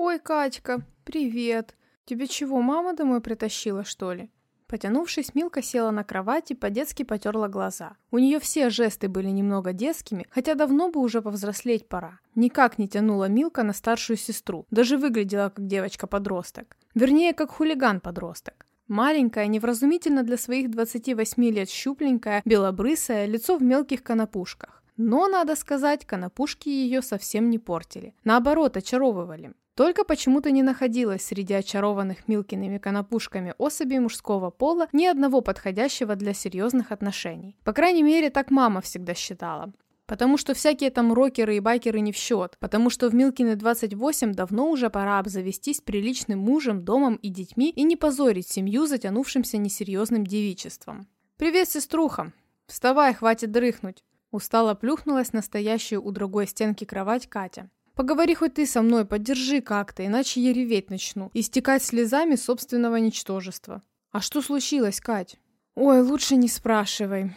«Ой, Катька, привет! Тебе чего, мама домой притащила, что ли?» Потянувшись, Милка села на кровать и по-детски потерла глаза. У нее все жесты были немного детскими, хотя давно бы уже повзрослеть пора. Никак не тянула Милка на старшую сестру, даже выглядела как девочка-подросток. Вернее, как хулиган-подросток. Маленькая, невразумительно для своих 28 лет щупленькая, белобрысая, лицо в мелких конопушках. Но, надо сказать, конопушки ее совсем не портили. Наоборот, очаровывали. Только почему-то не находилось среди очарованных Милкиными конопушками особей мужского пола ни одного подходящего для серьезных отношений. По крайней мере, так мама всегда считала. Потому что всякие там рокеры и байкеры не в счет. Потому что в Милкины 28 давно уже пора обзавестись приличным мужем, домом и детьми и не позорить семью затянувшимся несерьезным девичеством. «Привет, сеструха! Вставай, хватит дрыхнуть!» Устало плюхнулась настоящую у другой стенки кровать Катя. Поговори хоть ты со мной, поддержи как-то, иначе я реветь начну, истекать слезами собственного ничтожества. А что случилось, Кать? Ой, лучше не спрашивай.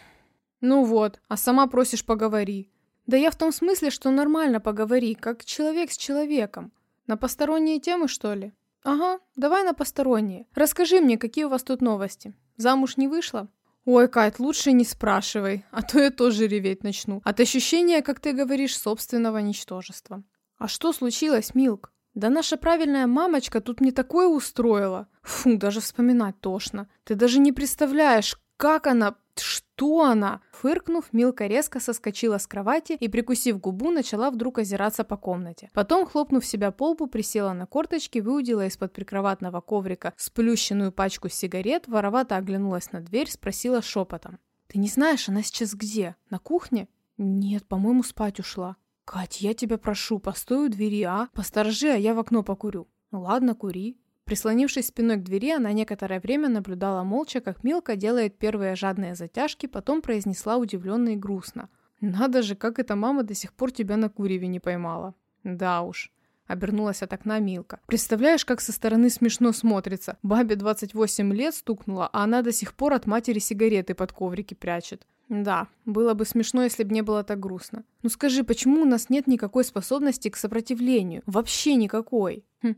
Ну вот, а сама просишь поговори. Да я в том смысле, что нормально поговори, как человек с человеком. На посторонние темы, что ли? Ага, давай на посторонние. Расскажи мне, какие у вас тут новости. Замуж не вышла? Ой, Кать, лучше не спрашивай, а то я тоже реветь начну. От ощущения, как ты говоришь, собственного ничтожества. «А что случилось, Милк?» «Да наша правильная мамочка тут мне такое устроила!» «Фу, даже вспоминать тошно! Ты даже не представляешь, как она... Что она?» Фыркнув, Милка резко соскочила с кровати и, прикусив губу, начала вдруг озираться по комнате. Потом, хлопнув себя по лбу, присела на корточки, выудила из-под прикроватного коврика сплющенную пачку сигарет, воровато оглянулась на дверь, спросила шепотом. «Ты не знаешь, она сейчас где? На кухне?» «Нет, по-моему, спать ушла». «Кать, я тебя прошу, постой у двери, а? Посторожи, а я в окно покурю». «Ну ладно, кури». Прислонившись спиной к двери, она некоторое время наблюдала молча, как Милка делает первые жадные затяжки, потом произнесла удивленно и грустно. «Надо же, как эта мама до сих пор тебя на куреве не поймала». «Да уж». Обернулась от окна Милка. «Представляешь, как со стороны смешно смотрится. Бабе 28 лет стукнула, а она до сих пор от матери сигареты под коврики прячет. Да, было бы смешно, если бы не было так грустно. Ну скажи, почему у нас нет никакой способности к сопротивлению? Вообще никакой. Хм.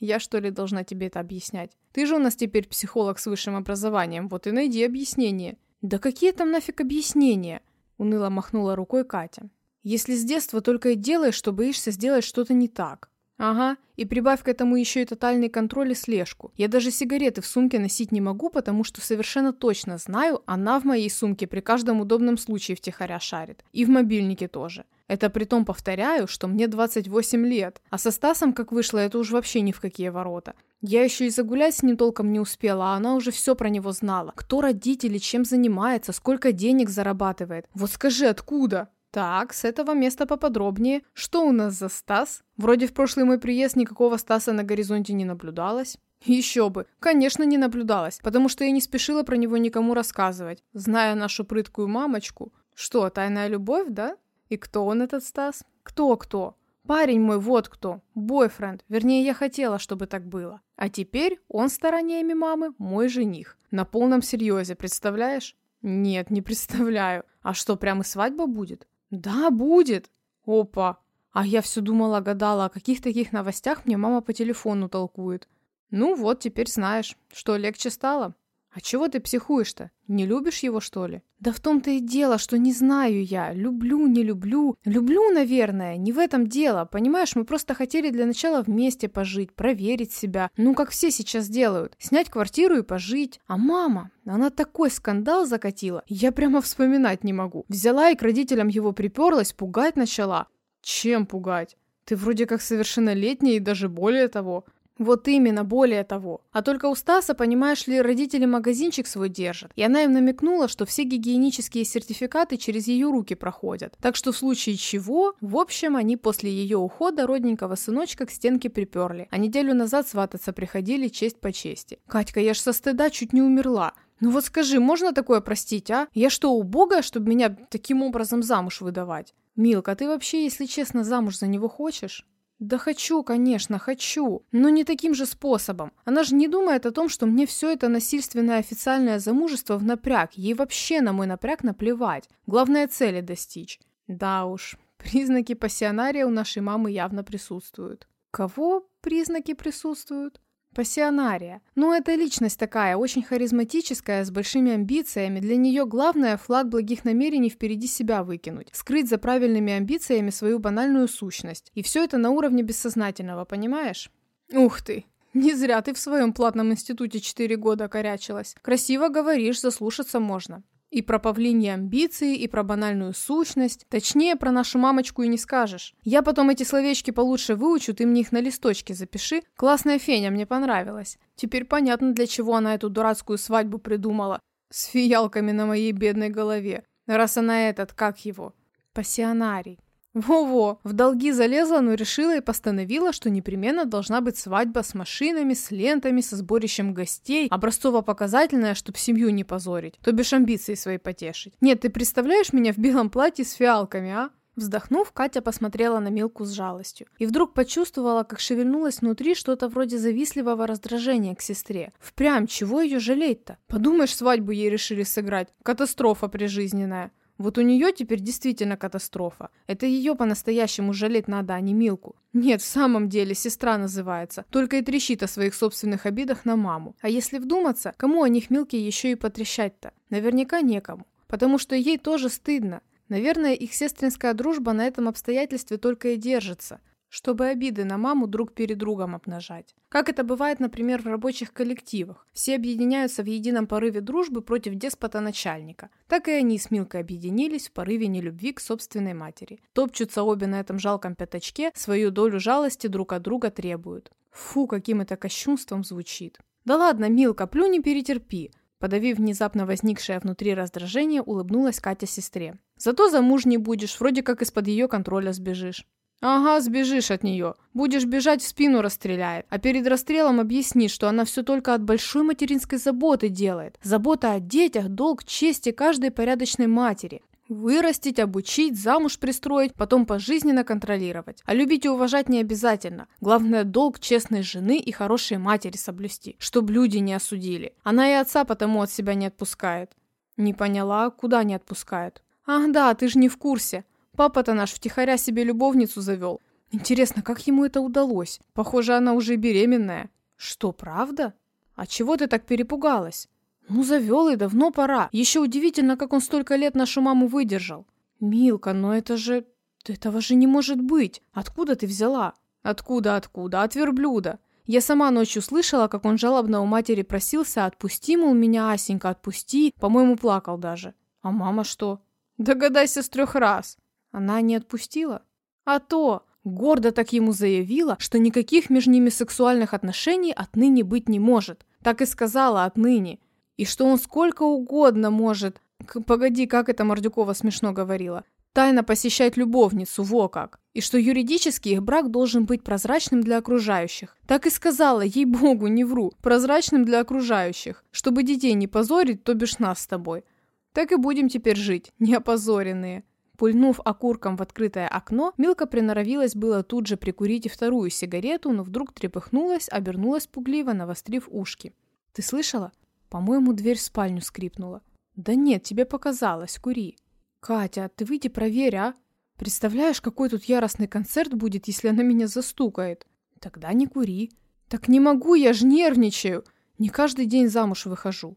Я что ли должна тебе это объяснять? Ты же у нас теперь психолог с высшим образованием, вот и найди объяснение. Да какие там нафиг объяснения? Уныло махнула рукой Катя. Если с детства только и делаешь, что боишься сделать что-то не так. Ага, и прибавь к этому еще и тотальный контроль и слежку. Я даже сигареты в сумке носить не могу, потому что совершенно точно знаю, она в моей сумке при каждом удобном случае втихаря шарит. И в мобильнике тоже. Это при том повторяю, что мне 28 лет. А со Стасом, как вышло, это уж вообще ни в какие ворота. Я еще и загулять с ним толком не успела, а она уже все про него знала. Кто родители, чем занимается, сколько денег зарабатывает. Вот скажи, откуда? Так, с этого места поподробнее. Что у нас за Стас? Вроде в прошлый мой приезд никакого Стаса на горизонте не наблюдалось. Еще бы. Конечно, не наблюдалось, потому что я не спешила про него никому рассказывать, зная нашу прыткую мамочку. Что, тайная любовь, да? И кто он, этот Стас? Кто-кто? Парень мой вот кто. Бойфренд. Вернее, я хотела, чтобы так было. А теперь он стараниями мамы мой жених. На полном серьезе, представляешь? Нет, не представляю. А что, прямо свадьба будет? «Да, будет!» «Опа! А я все думала, гадала, о каких таких новостях мне мама по телефону толкует. Ну вот, теперь знаешь. Что, легче стало?» «А чего ты психуешь-то? Не любишь его, что ли?» «Да в том-то и дело, что не знаю я. Люблю, не люблю. Люблю, наверное. Не в этом дело. Понимаешь, мы просто хотели для начала вместе пожить, проверить себя. Ну, как все сейчас делают. Снять квартиру и пожить. А мама, она такой скандал закатила. Я прямо вспоминать не могу. Взяла и к родителям его приперлась, пугать начала. Чем пугать? Ты вроде как совершеннолетняя и даже более того. Вот именно, более того. А только у Стаса, понимаешь ли, родители магазинчик свой держат. И она им намекнула, что все гигиенические сертификаты через ее руки проходят. Так что в случае чего, в общем, они после ее ухода родненького сыночка к стенке приперли. А неделю назад свататься приходили честь по чести. Катька, я ж со стыда чуть не умерла. Ну вот скажи, можно такое простить, а? Я что, убогая, чтобы меня таким образом замуж выдавать? Милка, ты вообще, если честно, замуж за него хочешь? Да хочу, конечно, хочу, но не таким же способом. Она же не думает о том, что мне все это насильственное официальное замужество в напряг. Ей вообще на мой напряг наплевать. Главное цели достичь. Да уж, признаки пассионария у нашей мамы явно присутствуют. Кого признаки присутствуют? Пассионария. Ну, это личность такая, очень харизматическая, с большими амбициями. Для нее главное флаг благих намерений впереди себя выкинуть. Скрыть за правильными амбициями свою банальную сущность. И все это на уровне бессознательного, понимаешь? Ух ты, не зря ты в своем платном институте 4 года корячилась. Красиво говоришь, заслушаться можно. И про павлиньи амбиции, и про банальную сущность. Точнее, про нашу мамочку и не скажешь. Я потом эти словечки получше выучу, ты мне их на листочке запиши. Классная феня, мне понравилась. Теперь понятно, для чего она эту дурацкую свадьбу придумала. С фиалками на моей бедной голове. Раз она этот, как его? Пассионарий. Во-во, в долги залезла, но решила и постановила, что непременно должна быть свадьба с машинами, с лентами, со сборищем гостей, образцово-показательная, чтоб семью не позорить, то бишь амбиции свои потешить. Нет, ты представляешь меня в белом платье с фиалками, а? Вздохнув, Катя посмотрела на Милку с жалостью. И вдруг почувствовала, как шевельнулось внутри что-то вроде завистливого раздражения к сестре. Впрямь, чего ее жалеть-то? Подумаешь, свадьбу ей решили сыграть. Катастрофа прижизненная. Вот у нее теперь действительно катастрофа. Это ее по-настоящему жалеть надо, а не Милку. Нет, в самом деле сестра называется. Только и трещит о своих собственных обидах на маму. А если вдуматься, кому о них Милке еще и потрещать-то? Наверняка некому. Потому что ей тоже стыдно. Наверное, их сестринская дружба на этом обстоятельстве только и держится – чтобы обиды на маму друг перед другом обнажать. Как это бывает, например, в рабочих коллективах. Все объединяются в едином порыве дружбы против деспота-начальника. Так и они с Милкой объединились в порыве нелюбви к собственной матери. Топчутся обе на этом жалком пятачке, свою долю жалости друг от друга требуют. Фу, каким это кощунством звучит. Да ладно, Милка, плюнь и перетерпи. Подавив внезапно возникшее внутри раздражение, улыбнулась Катя сестре. Зато замужней будешь, вроде как из-под ее контроля сбежишь. Ага, сбежишь от нее. Будешь бежать, в спину расстреляет. А перед расстрелом объясни, что она все только от большой материнской заботы делает. Забота о детях, долг чести каждой порядочной матери. Вырастить, обучить, замуж пристроить, потом пожизненно контролировать. А любить и уважать не обязательно. Главное, долг честной жены и хорошей матери соблюсти, чтобы люди не осудили. Она и отца потому от себя не отпускает. Не поняла, куда не отпускает? Ах да, ты же не в курсе. Папа-то наш втихаря себе любовницу завел. Интересно, как ему это удалось? Похоже, она уже беременная. Что, правда? А чего ты так перепугалась? Ну, завел и давно пора. Еще удивительно, как он столько лет нашу маму выдержал. Милка, но это же... Этого же не может быть. Откуда ты взяла? Откуда, откуда? От верблюда. Я сама ночью слышала, как он жалобно у матери просился «Отпусти, мол, меня, Асенька, отпусти». По-моему, плакал даже. А мама что? Догадайся с трех раз. Она не отпустила? А то! Гордо так ему заявила, что никаких между ними сексуальных отношений отныне быть не может. Так и сказала отныне. И что он сколько угодно может... Погоди, как это Мордюкова смешно говорила? Тайно посещать любовницу, во как. И что юридически их брак должен быть прозрачным для окружающих. Так и сказала, ей-богу, не вру, прозрачным для окружающих. Чтобы детей не позорить, то бишь нас с тобой. Так и будем теперь жить, неопозоренные. Пульнув окурком в открытое окно, Милка приноровилась было тут же прикурить и вторую сигарету, но вдруг трепыхнулась, обернулась пугливо, навострив ушки. «Ты слышала? По-моему, дверь в спальню скрипнула». «Да нет, тебе показалось, кури». «Катя, ты выйди проверь, а? Представляешь, какой тут яростный концерт будет, если она меня застукает?» «Тогда не кури». «Так не могу, я ж нервничаю. Не каждый день замуж выхожу».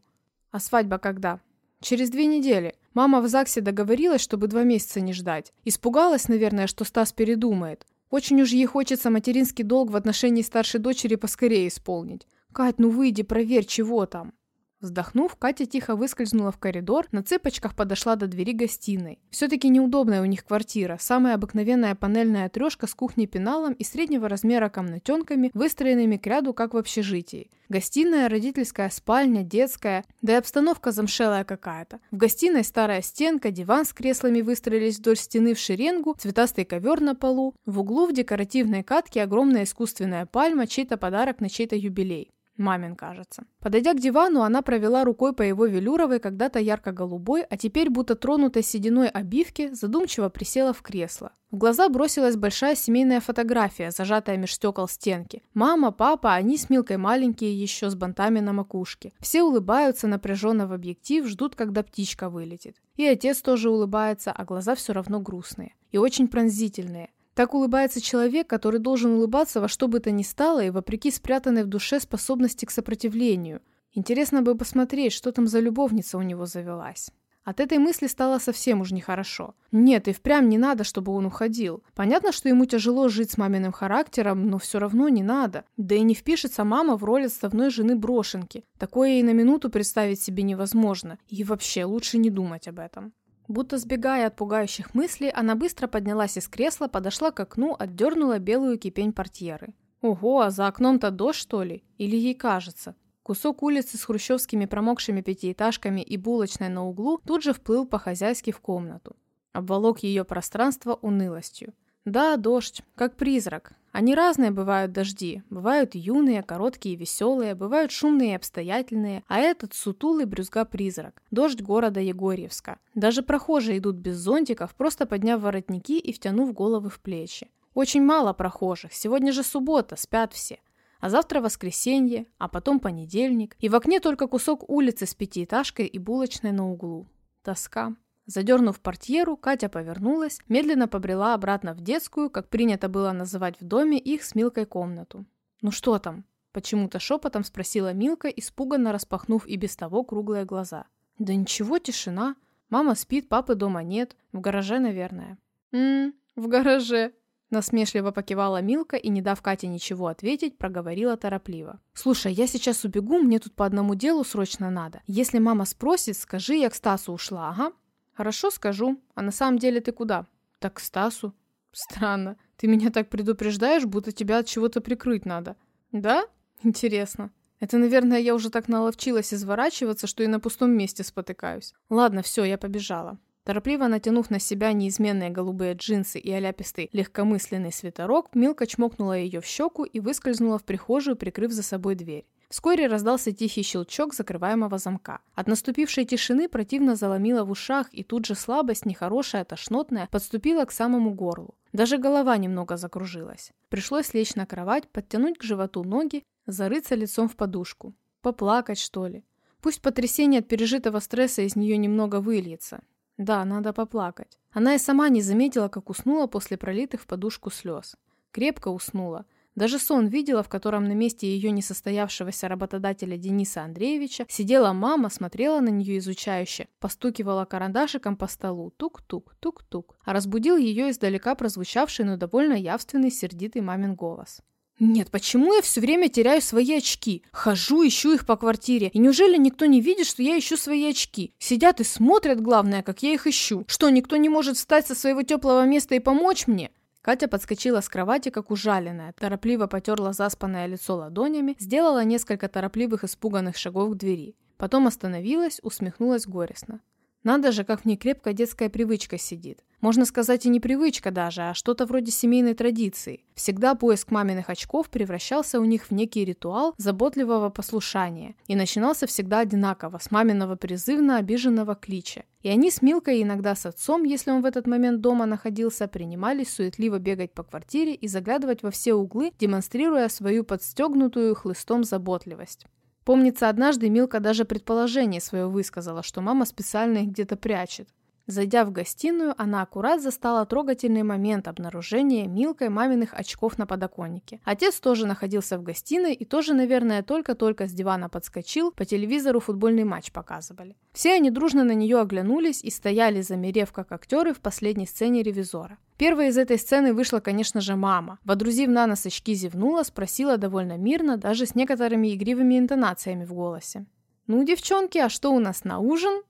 «А свадьба когда?» «Через две недели. Мама в ЗАГСе договорилась, чтобы два месяца не ждать. Испугалась, наверное, что Стас передумает. Очень уж ей хочется материнский долг в отношении старшей дочери поскорее исполнить. «Кать, ну выйди, проверь, чего там». Вздохнув, Катя тихо выскользнула в коридор, на цыпочках подошла до двери гостиной. Все-таки неудобная у них квартира, самая обыкновенная панельная трешка с кухней-пеналом и среднего размера комнатенками, выстроенными к ряду, как в общежитии. Гостиная, родительская спальня, детская, да и обстановка замшелая какая-то. В гостиной старая стенка, диван с креслами выстроились вдоль стены в шеренгу, цветастый ковер на полу. В углу в декоративной катке огромная искусственная пальма, чей-то подарок на чей-то юбилей. Мамин, кажется. Подойдя к дивану, она провела рукой по его велюровой, когда-то ярко-голубой, а теперь будто тронутой сединой обивке, задумчиво присела в кресло. В глаза бросилась большая семейная фотография, зажатая меж стекол стенки. Мама, папа, они с Милкой маленькие, еще с бантами на макушке. Все улыбаются напряженно в объектив, ждут, когда птичка вылетит. И отец тоже улыбается, а глаза все равно грустные. И очень пронзительные. Так улыбается человек, который должен улыбаться во что бы то ни стало и вопреки спрятанной в душе способности к сопротивлению. Интересно бы посмотреть, что там за любовница у него завелась. От этой мысли стало совсем уж нехорошо. Нет, и впрямь не надо, чтобы он уходил. Понятно, что ему тяжело жить с маминым характером, но все равно не надо. Да и не впишется мама в роль отставной жены брошенки. Такое и на минуту представить себе невозможно. И вообще, лучше не думать об этом. Будто сбегая от пугающих мыслей, она быстро поднялась из кресла, подошла к окну, отдернула белую кипень портьеры. Ого, а за окном-то дождь, что ли? Или ей кажется? Кусок улицы с хрущевскими промокшими пятиэтажками и булочной на углу тут же вплыл по-хозяйски в комнату. Обволок ее пространство унылостью. Да, дождь, как призрак. Они разные бывают дожди. Бывают юные, короткие веселые, бывают шумные и обстоятельные, а этот сутулый брюзга-призрак. Дождь города Егорьевска. Даже прохожие идут без зонтиков, просто подняв воротники и втянув головы в плечи. Очень мало прохожих, сегодня же суббота, спят все. А завтра воскресенье, а потом понедельник, и в окне только кусок улицы с пятиэтажкой и булочной на углу. Тоска. Задернув портьеру, Катя повернулась, медленно побрела обратно в детскую, как принято было называть в доме их с Милкой комнату. «Ну что там?» – почему-то шепотом спросила Милка, испуганно распахнув и без того круглые глаза. «Да ничего, тишина. Мама спит, папы дома нет. В гараже, наверное». «Ммм, в гараже», Насмешливо покивала Милка и, не дав Кате ничего ответить, проговорила торопливо. «Слушай, я сейчас убегу, мне тут по одному делу срочно надо. Если мама спросит, скажи, я к Стасу ушла, ага?» «Хорошо, скажу. А на самом деле ты куда?» «Так к Стасу». «Странно. Ты меня так предупреждаешь, будто тебя от чего-то прикрыть надо». «Да? Интересно. Это, наверное, я уже так наловчилась изворачиваться, что и на пустом месте спотыкаюсь. Ладно, все, я побежала». Торопливо натянув на себя неизменные голубые джинсы и оляпистый легкомысленный свитерок, Милка чмокнула ее в щеку и выскользнула в прихожую, прикрыв за собой дверь. Вскоре раздался тихий щелчок закрываемого замка. От наступившей тишины противно заломило в ушах, и тут же слабость, нехорошая, тошнотная, подступила к самому горлу. Даже голова немного закружилась. Пришлось лечь на кровать, подтянуть к животу ноги, зарыться лицом в подушку. Поплакать, что ли? Пусть потрясение от пережитого стресса из нее немного выльется. Да, надо поплакать. Она и сама не заметила, как уснула после пролитых в подушку слез. Крепко уснула – даже сон видела, в котором на месте ее несостоявшегося работодателя Дениса Андреевича сидела мама, смотрела на нее изучающе, постукивала карандашиком по столу, тук-тук, тук-тук, а разбудил ее издалека прозвучавший, но довольно явственный сердитый мамин голос. Нет, почему я все время теряю свои очки? Хожу, ищу их по квартире. И неужели никто не видит, что я ищу свои очки? Сидят и смотрят, главное, как я их ищу. Что, никто не может встать со своего теплого места и помочь мне? Катя подскочила с кровати, как ужаленная, торопливо потерла заспанное лицо ладонями, сделала несколько торопливых испуганных шагов к двери. Потом остановилась, усмехнулась горестно. Надо же, как в ней крепкая детская привычка сидит. Можно сказать и не привычка даже, а что-то вроде семейной традиции. Всегда поиск маминых очков превращался у них в некий ритуал заботливого послушания и начинался всегда одинаково, с маминого призывно обиженного клича. И они с Милкой, иногда с отцом, если он в этот момент дома находился, принимались суетливо бегать по квартире и заглядывать во все углы, демонстрируя свою подстегнутую хлыстом заботливость. Помнится, однажды Милка даже предположение свое высказала, что мама специально их где-то прячет. Зайдя в гостиную, она аккурат застала трогательный момент обнаружения Милкой маминых очков на подоконнике. Отец тоже находился в гостиной и тоже, наверное, только-только с дивана подскочил, по телевизору футбольный матч показывали. Все они дружно на нее оглянулись и стояли, замерев как актеры в последней сцене «Ревизора». Первой из этой сцены вышла, конечно же, мама. Водрузив на нос очки, зевнула, спросила довольно мирно, даже с некоторыми игривыми интонациями в голосе. «Ну, девчонки, а что у нас на ужин?»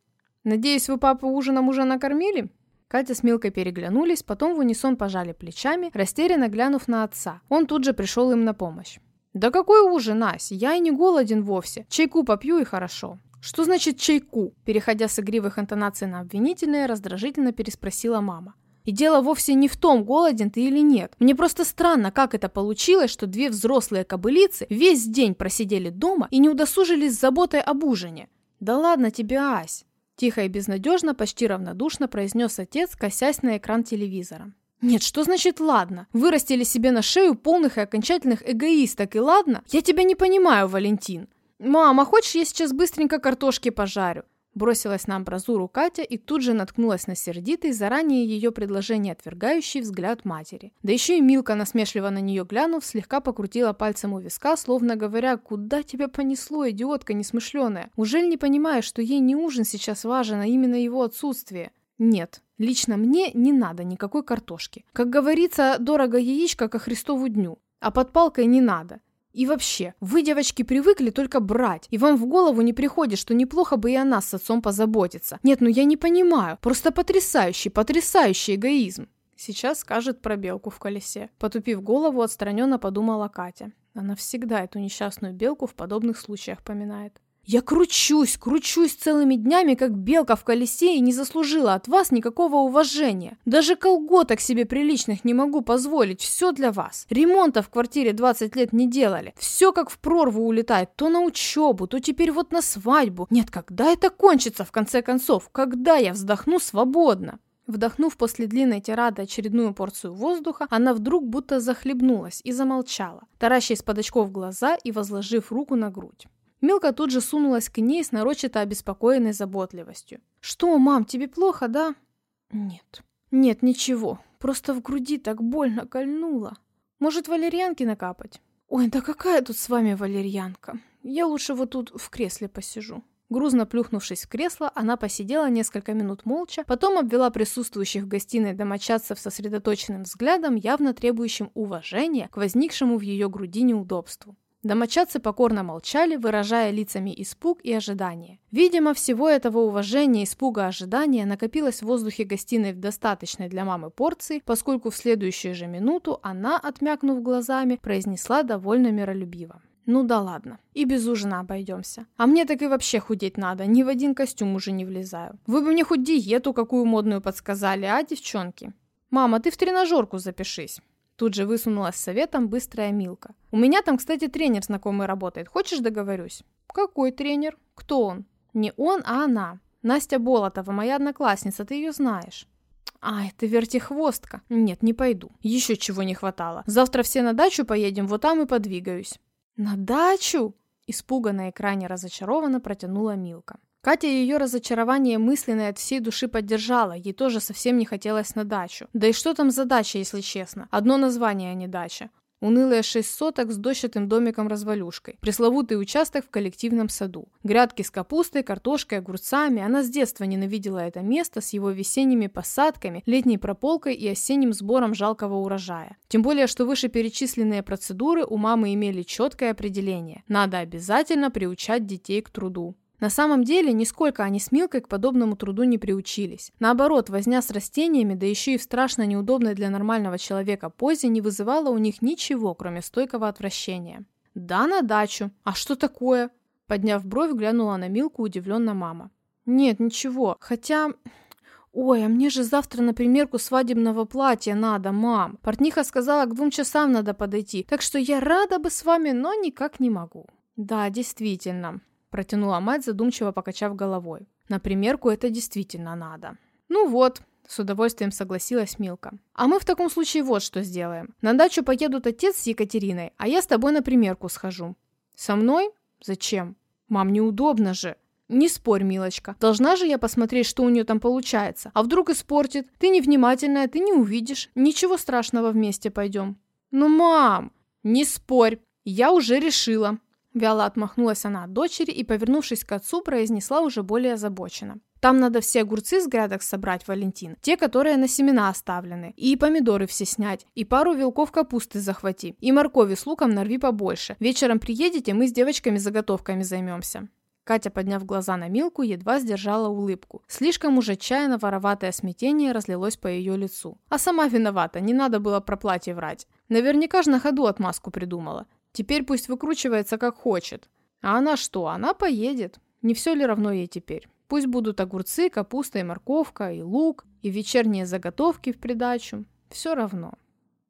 «Надеюсь, вы папу ужином уже накормили?» Катя с Милкой переглянулись, потом в унисон пожали плечами, растерянно глянув на отца. Он тут же пришел им на помощь. «Да какой ужин, Ась? Я и не голоден вовсе. Чайку попью и хорошо». «Что значит чайку?» Переходя с игривых интонаций на обвинительные, раздражительно переспросила мама. И дело вовсе не в том, голоден ты или нет. Мне просто странно, как это получилось, что две взрослые кобылицы весь день просидели дома и не удосужились заботой об ужине. Да ладно тебе, Ась. Тихо и безнадежно, почти равнодушно произнес отец, косясь на экран телевизора. Нет, что значит ладно? Вырастили себе на шею полных и окончательных эгоисток, и ладно? Я тебя не понимаю, Валентин. Мама, хочешь, я сейчас быстренько картошки пожарю? Бросилась на амбразуру Катя и тут же наткнулась на сердитый, заранее ее предложение отвергающий взгляд матери. Да еще и Милка, насмешливо на нее глянув, слегка покрутила пальцем у виска, словно говоря, куда тебя понесло, идиотка несмышленая? Ужель не понимаешь, что ей не ужин сейчас важен, а именно его отсутствие? Нет, лично мне не надо никакой картошки. Как говорится, дорого яичко ко Христову дню. А под палкой не надо. И вообще, вы, девочки, привыкли только брать, и вам в голову не приходит, что неплохо бы и о нас с отцом позаботиться. Нет, ну я не понимаю, просто потрясающий, потрясающий эгоизм. Сейчас скажет про белку в колесе. Потупив голову, отстраненно подумала Катя. Она всегда эту несчастную белку в подобных случаях поминает. Я кручусь, кручусь целыми днями, как белка в колесе, и не заслужила от вас никакого уважения. Даже колготок себе приличных не могу позволить, все для вас. Ремонта в квартире 20 лет не делали. Все как в прорву улетает, то на учебу, то теперь вот на свадьбу. Нет, когда это кончится, в конце концов? Когда я вздохну свободно? Вдохнув после длинной тирады очередную порцию воздуха, она вдруг будто захлебнулась и замолчала, тараща из-под очков глаза и возложив руку на грудь. Милка тут же сунулась к ней с нарочито обеспокоенной заботливостью. «Что, мам, тебе плохо, да?» «Нет». «Нет, ничего. Просто в груди так больно кольнуло. Может, валерьянки накапать?» «Ой, да какая тут с вами валерьянка? Я лучше вот тут в кресле посижу». Грузно плюхнувшись в кресло, она посидела несколько минут молча, потом обвела присутствующих в гостиной домочадцев сосредоточенным взглядом, явно требующим уважения к возникшему в ее груди неудобству. Домочадцы покорно молчали, выражая лицами испуг и ожидание. Видимо, всего этого уважения, испуга, ожидания накопилось в воздухе гостиной в достаточной для мамы порции, поскольку в следующую же минуту она, отмякнув глазами, произнесла довольно миролюбиво. Ну да ладно, и без ужина обойдемся. А мне так и вообще худеть надо, ни в один костюм уже не влезаю. Вы бы мне хоть диету какую модную подсказали, а, девчонки? Мама, ты в тренажерку запишись. Тут же высунулась советом быстрая Милка. «У меня там, кстати, тренер знакомый работает. Хочешь, договорюсь?» «Какой тренер? Кто он?» «Не он, а она. Настя Болотова, моя одноклассница, ты ее знаешь». «Ай, ты вертихвостка. Нет, не пойду. Еще чего не хватало. Завтра все на дачу поедем, вот там и подвигаюсь». «На дачу?» Испуганно и крайне разочарованно протянула Милка. Катя ее разочарование мысленное от всей души поддержала, ей тоже совсем не хотелось на дачу. Да и что там за дача, если честно? Одно название, а не дача. Унылые шесть соток с дощатым домиком-развалюшкой. Пресловутый участок в коллективном саду. Грядки с капустой, картошкой, огурцами. Она с детства ненавидела это место с его весенними посадками, летней прополкой и осенним сбором жалкого урожая. Тем более, что вышеперечисленные процедуры у мамы имели четкое определение. Надо обязательно приучать детей к труду. На самом деле, нисколько они с Милкой к подобному труду не приучились. Наоборот, возня с растениями, да еще и в страшно неудобной для нормального человека позе, не вызывала у них ничего, кроме стойкого отвращения. «Да, на дачу. А что такое?» Подняв бровь, глянула на Милку удивленно мама. «Нет, ничего. Хотя...» «Ой, а мне же завтра на примерку свадебного платья надо, мам. Портниха сказала, к двум часам надо подойти, так что я рада бы с вами, но никак не могу». «Да, действительно протянула мать, задумчиво покачав головой. На примерку это действительно надо. Ну вот, с удовольствием согласилась Милка. А мы в таком случае вот что сделаем. На дачу поедут отец с Екатериной, а я с тобой на примерку схожу. Со мной? Зачем? Мам, неудобно же. Не спорь, милочка. Должна же я посмотреть, что у нее там получается. А вдруг испортит? Ты невнимательная, ты не увидишь. Ничего страшного, вместе пойдем. Ну, мам, не спорь. Я уже решила. Вяло отмахнулась она от дочери и, повернувшись к отцу, произнесла уже более озабоченно. Там надо все огурцы с грядок собрать, Валентин, те, которые на семена оставлены, и помидоры все снять, и пару вилков капусты захвати, и моркови с луком нарви побольше. Вечером приедете, мы с девочками заготовками займемся. Катя, подняв глаза на Милку, едва сдержала улыбку. Слишком уже чайно вороватое смятение разлилось по ее лицу. А сама виновата, не надо было про платье врать. Наверняка же на ходу отмазку придумала. Теперь пусть выкручивается как хочет. А она что? Она поедет. Не все ли равно ей теперь? Пусть будут огурцы, капуста и морковка, и лук, и вечерние заготовки в придачу. Все равно.